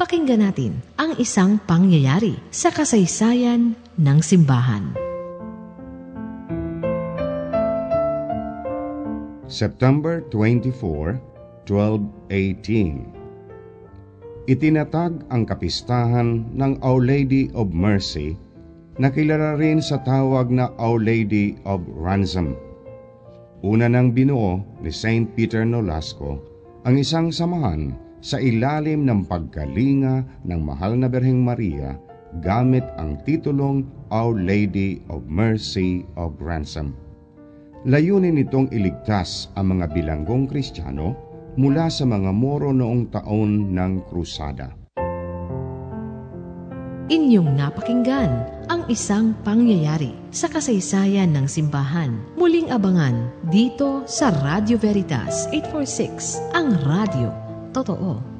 Pakinggan natin ang isang pangyayari sa kasaysayan ng simbahan. September 24, 1218 Itinatag ang kapistahan ng Our Lady of Mercy na kilala rin sa tawag na Our Lady of Ransom. Una nang binuo ni Saint Peter Nolasco ang isang samahan sa ilalim ng pagkalinga ng mahal na Berheng Maria gamit ang titulong Our Lady of Mercy of Ransom. Layunin nitong iligtas ang mga bilanggong Kristiyano mula sa mga Moro noong taon ng Krusada. Inyong napakinggan ang isang pangyayari sa kasaysayan ng simbahan. Muling abangan dito sa Radio Veritas 846, ang radio トド